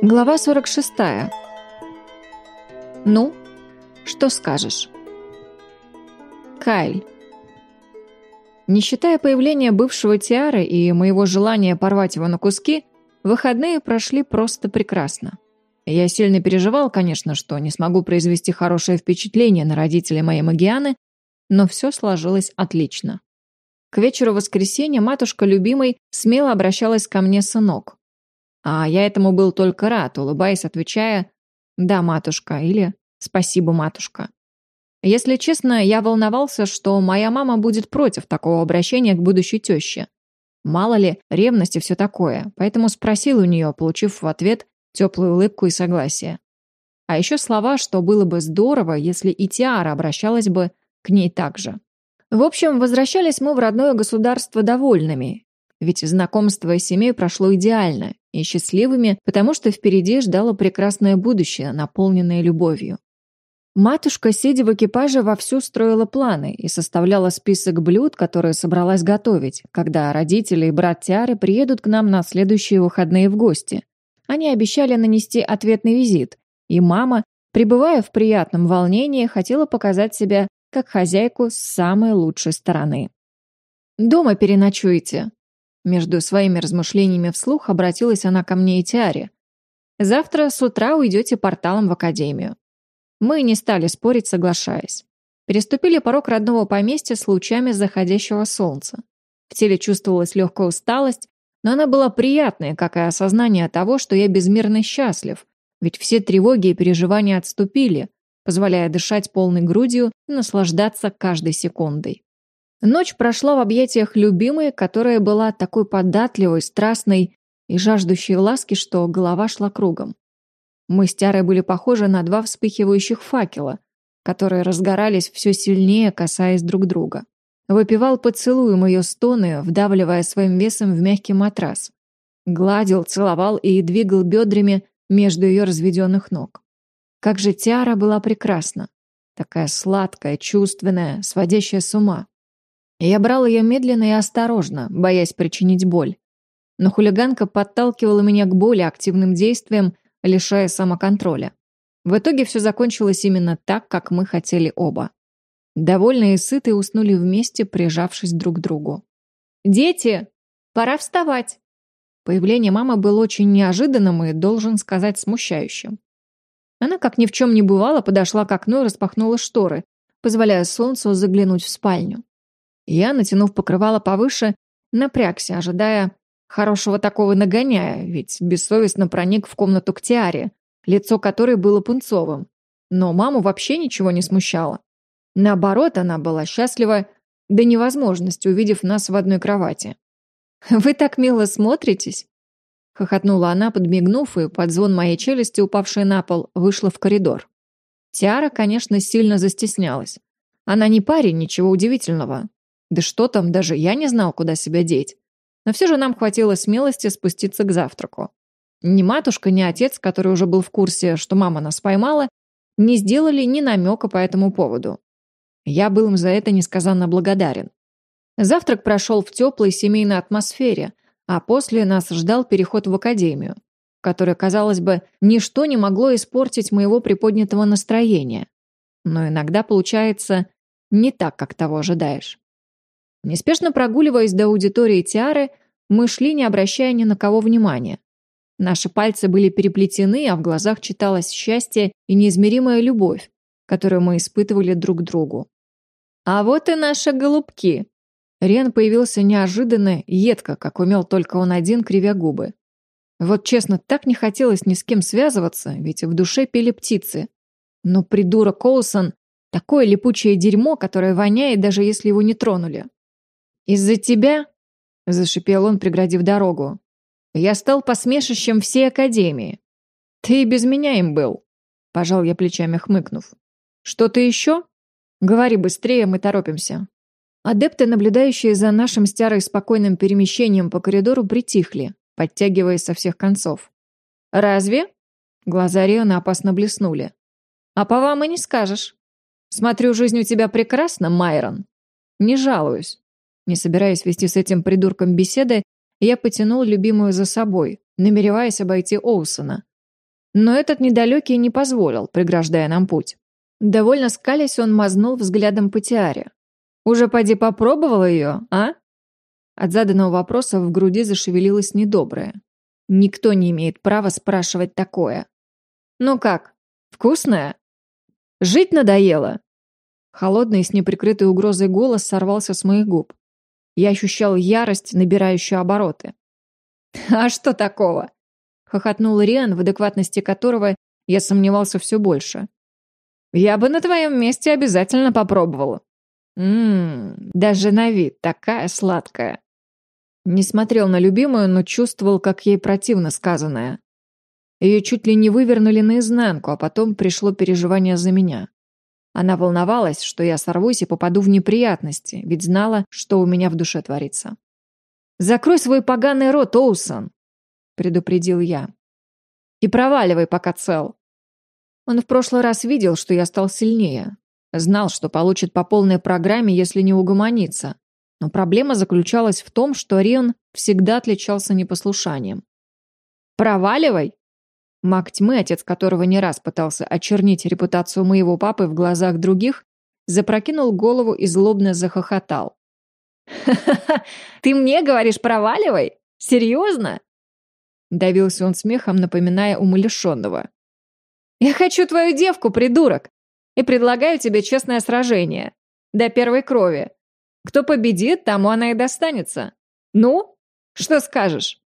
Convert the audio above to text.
Глава 46. Ну, что скажешь? Кайль. Не считая появления бывшего Тиары и моего желания порвать его на куски, выходные прошли просто прекрасно. Я сильно переживал, конечно, что не смогу произвести хорошее впечатление на родителей моей Магианы, но все сложилось отлично. К вечеру воскресенья матушка любимой смело обращалась ко мне сынок. А я этому был только рад, улыбаясь, отвечая «Да, матушка» или «Спасибо, матушка». Если честно, я волновался, что моя мама будет против такого обращения к будущей теще. Мало ли, ревность и все такое, поэтому спросил у нее, получив в ответ теплую улыбку и согласие. А еще слова, что было бы здорово, если и Тиара обращалась бы к ней так же. В общем, возвращались мы в родное государство довольными, ведь знакомство с семьей прошло идеально, и счастливыми, потому что впереди ждало прекрасное будущее, наполненное любовью. Матушка, сидя в экипаже, вовсю строила планы и составляла список блюд, которые собралась готовить, когда родители и брат Тиары приедут к нам на следующие выходные в гости. Они обещали нанести ответный визит, и мама, пребывая в приятном волнении, хотела показать себя как хозяйку с самой лучшей стороны. «Дома переночуете», между своими размышлениями вслух обратилась она ко мне и Тиаре. «Завтра с утра уйдете порталом в академию». Мы не стали спорить, соглашаясь. Переступили порог родного поместья с лучами заходящего солнца. В теле чувствовалась легкая усталость, но она была приятной, как и осознание того, что я безмерно счастлив, ведь все тревоги и переживания отступили, позволяя дышать полной грудью и наслаждаться каждой секундой. Ночь прошла в объятиях любимой, которая была такой податливой, страстной и жаждущей ласки, что голова шла кругом. Мы с Тярой были похожи на два вспыхивающих факела, которые разгорались все сильнее, касаясь друг друга. Выпивал поцелуем ее стоны, вдавливая своим весом в мягкий матрас. Гладил, целовал и двигал бедрами между ее разведенных ног. Как же Тиара была прекрасна. Такая сладкая, чувственная, сводящая с ума. Я брал ее медленно и осторожно, боясь причинить боль. Но хулиганка подталкивала меня к более активным действиям, лишая самоконтроля. В итоге все закончилось именно так, как мы хотели оба. Довольные и сытые уснули вместе, прижавшись друг к другу. «Дети! Пора вставать!» Появление мамы было очень неожиданным и, должен сказать, смущающим. Она, как ни в чем не бывало, подошла к окну и распахнула шторы, позволяя солнцу заглянуть в спальню. Я, натянув покрывало повыше, напрягся, ожидая хорошего такого нагоняя, ведь бессовестно проник в комнату к Тиаре, лицо которой было пунцовым. Но маму вообще ничего не смущало. Наоборот, она была счастлива до невозможности, увидев нас в одной кровати. «Вы так мило смотритесь!» Хохотнула она, подмигнув, и под звон моей челюсти, упавшей на пол, вышла в коридор. Тиара, конечно, сильно застеснялась. Она не парень, ничего удивительного. Да что там, даже я не знал, куда себя деть. Но все же нам хватило смелости спуститься к завтраку. Ни матушка, ни отец, который уже был в курсе, что мама нас поймала, не сделали ни намека по этому поводу. Я был им за это несказанно благодарен. Завтрак прошел в теплой семейной атмосфере, а после нас ждал переход в академию, в казалось бы, ничто не могло испортить моего приподнятого настроения. Но иногда получается не так, как того ожидаешь. Неспешно прогуливаясь до аудитории Тиары, мы шли, не обращая ни на кого внимания. Наши пальцы были переплетены, а в глазах читалось счастье и неизмеримая любовь, которую мы испытывали друг к другу. «А вот и наши голубки!» Рен появился неожиданно, едко, как умел только он один, кривя губы. Вот честно, так не хотелось ни с кем связываться, ведь в душе пели птицы. Но придурок Коусон — такое липучее дерьмо, которое воняет, даже если его не тронули. «Из-за тебя?» — зашипел он, преградив дорогу. «Я стал посмешищем всей Академии. Ты и без меня им был», — пожал я плечами, хмыкнув. «Что-то еще?» «Говори быстрее, мы торопимся». Адепты, наблюдающие за нашим старой спокойным перемещением по коридору, притихли, подтягиваясь со всех концов. «Разве?» Глаза Риона опасно блеснули. «А по вам и не скажешь. Смотрю, жизнь у тебя прекрасна, Майрон. Не жалуюсь. Не собираясь вести с этим придурком беседы, я потянул любимую за собой, намереваясь обойти Оусона. Но этот недалекий не позволил, преграждая нам путь. Довольно скалясь, он мазнул взглядом по Тиаре. «Уже поди попробовала ее, а?» От заданного вопроса в груди зашевелилось недоброе. Никто не имеет права спрашивать такое. «Ну как, вкусная? Жить надоело?» Холодный с неприкрытой угрозой голос сорвался с моих губ. Я ощущал ярость, набирающую обороты. «А что такого?» — хохотнул Риан, в адекватности которого я сомневался все больше. «Я бы на твоем месте обязательно попробовала». «Ммм, даже на вид такая сладкая». Не смотрел на любимую, но чувствовал, как ей противно сказанное. Ее чуть ли не вывернули наизнанку, а потом пришло переживание за меня. Она волновалась, что я сорвусь и попаду в неприятности, ведь знала, что у меня в душе творится. «Закрой свой поганый рот, Оусон!» — предупредил я. «И проваливай, пока цел». Он в прошлый раз видел, что я стал сильнее. Знал, что получит по полной программе, если не угомонится. Но проблема заключалась в том, что Рион всегда отличался непослушанием. «Проваливай!» Маг тьмы, отец которого не раз пытался очернить репутацию моего папы в глазах других, запрокинул голову и злобно захохотал. «Ха-ха-ха! Ты мне говоришь проваливай? Серьезно?» Давился он смехом, напоминая умалишенного. «Я хочу твою девку, придурок, и предлагаю тебе честное сражение. До первой крови. Кто победит, тому она и достанется. Ну, что скажешь?»